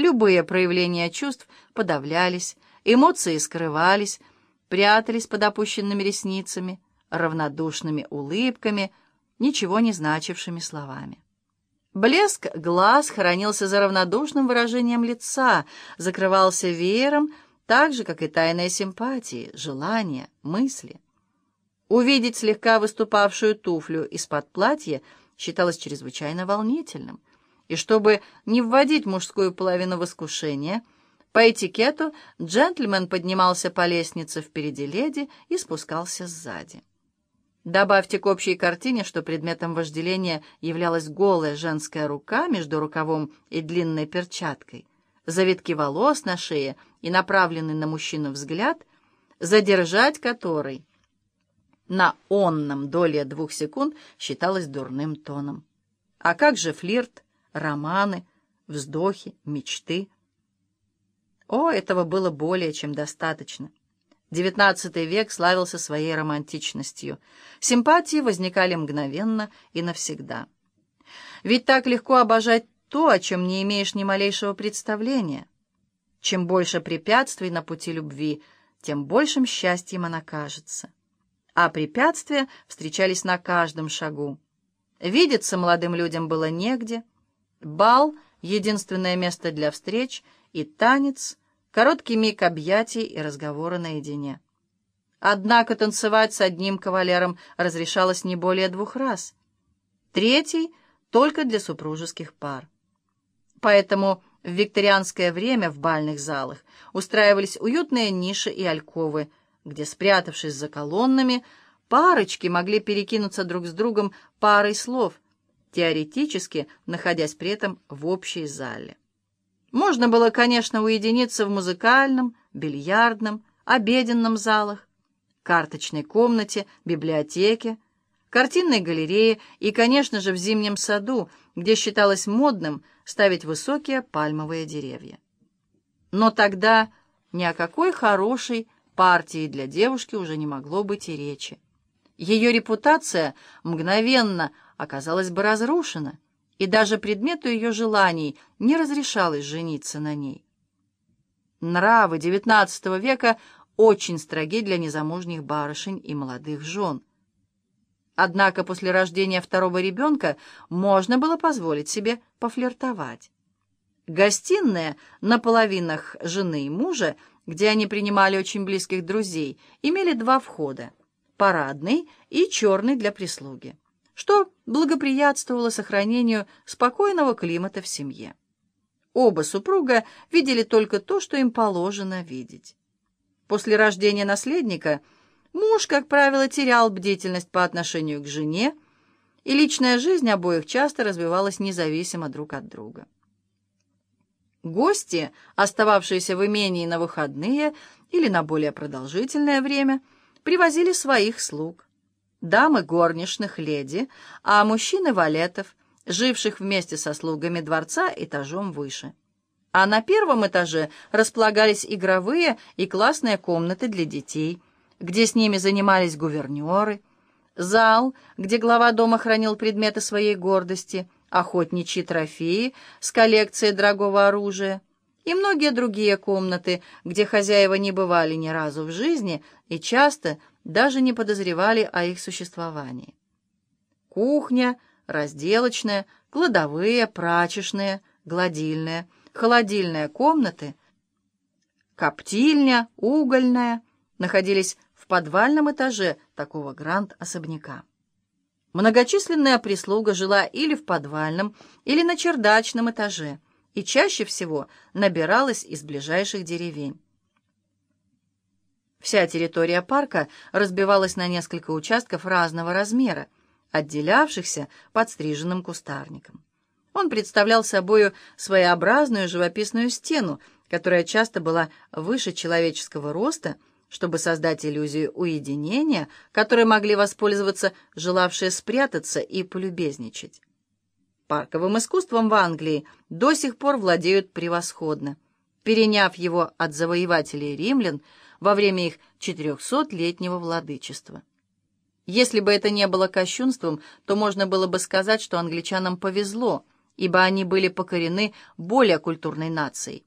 Любые проявления чувств подавлялись, эмоции скрывались, прятались под опущенными ресницами, равнодушными улыбками, ничего не значившими словами. Блеск глаз хранился за равнодушным выражением лица, закрывался веером, так же, как и тайная симпатии, желания, мысли. Увидеть слегка выступавшую туфлю из-под платья считалось чрезвычайно волнительным, и чтобы не вводить мужскую половину в искушение, по этикету джентльмен поднимался по лестнице впереди леди и спускался сзади. Добавьте к общей картине, что предметом вожделения являлась голая женская рука между рукавом и длинной перчаткой, завитки волос на шее и направленный на мужчину взгляд, задержать который на онном доле двух секунд считалось дурным тоном. А как же флирт, романы, вздохи, мечты? О, этого было более чем достаточно. XIX век славился своей романтичностью. Симпатии возникали мгновенно и навсегда. Ведь так легко обожать то, о чем не имеешь ни малейшего представления. Чем больше препятствий на пути любви, тем большим счастьем она кажется. А препятствия встречались на каждом шагу. Видеться молодым людям было негде. Бал — единственное место для встреч, и танец — Короткий миг объятий и разговора наедине. Однако танцевать с одним кавалером разрешалось не более двух раз. Третий — только для супружеских пар. Поэтому в викторианское время в бальных залах устраивались уютные ниши и альковы, где, спрятавшись за колоннами, парочки могли перекинуться друг с другом парой слов, теоретически находясь при этом в общей зале. Можно было, конечно, уединиться в музыкальном, бильярдном, обеденном залах, карточной комнате, библиотеке, картинной галерее и, конечно же, в зимнем саду, где считалось модным ставить высокие пальмовые деревья. Но тогда ни о какой хорошей партии для девушки уже не могло быть и речи. Ее репутация мгновенно оказалась бы разрушена, и даже предмету ее желаний не разрешалось жениться на ней. Нравы XIX века очень строги для незамужних барышень и молодых жен. Однако после рождения второго ребенка можно было позволить себе пофлиртовать. Гостиная на половинах жены и мужа, где они принимали очень близких друзей, имели два входа — парадный и черный для прислуги что благоприятствовало сохранению спокойного климата в семье. Оба супруга видели только то, что им положено видеть. После рождения наследника муж, как правило, терял бдительность по отношению к жене, и личная жизнь обоих часто развивалась независимо друг от друга. Гости, остававшиеся в имении на выходные или на более продолжительное время, привозили своих слуг дамы горничных леди, а мужчины валетов, живших вместе со слугами дворца этажом выше. А на первом этаже располагались игровые и классные комнаты для детей, где с ними занимались гувернеры, зал, где глава дома хранил предметы своей гордости, охотничьи трофеи с коллекцией дорогого оружия, и многие другие комнаты, где хозяева не бывали ни разу в жизни и часто даже не подозревали о их существовании. Кухня, разделочная, кладовые, прачечные, гладильные, холодильные комнаты, коптильня, угольная находились в подвальном этаже такого гранд-особняка. Многочисленная прислуга жила или в подвальном, или на чердачном этаже, и чаще всего набиралась из ближайших деревень. Вся территория парка разбивалась на несколько участков разного размера, отделявшихся подстриженным кустарником. Он представлял собою своеобразную живописную стену, которая часто была выше человеческого роста, чтобы создать иллюзию уединения, которой могли воспользоваться желавшие спрятаться и полюбезничать. Парковым искусством в Англии до сих пор владеют превосходно. Переняв его от завоевателей римлян, во время их четырехсотлетнего владычества. Если бы это не было кощунством, то можно было бы сказать, что англичанам повезло, ибо они были покорены более культурной нацией.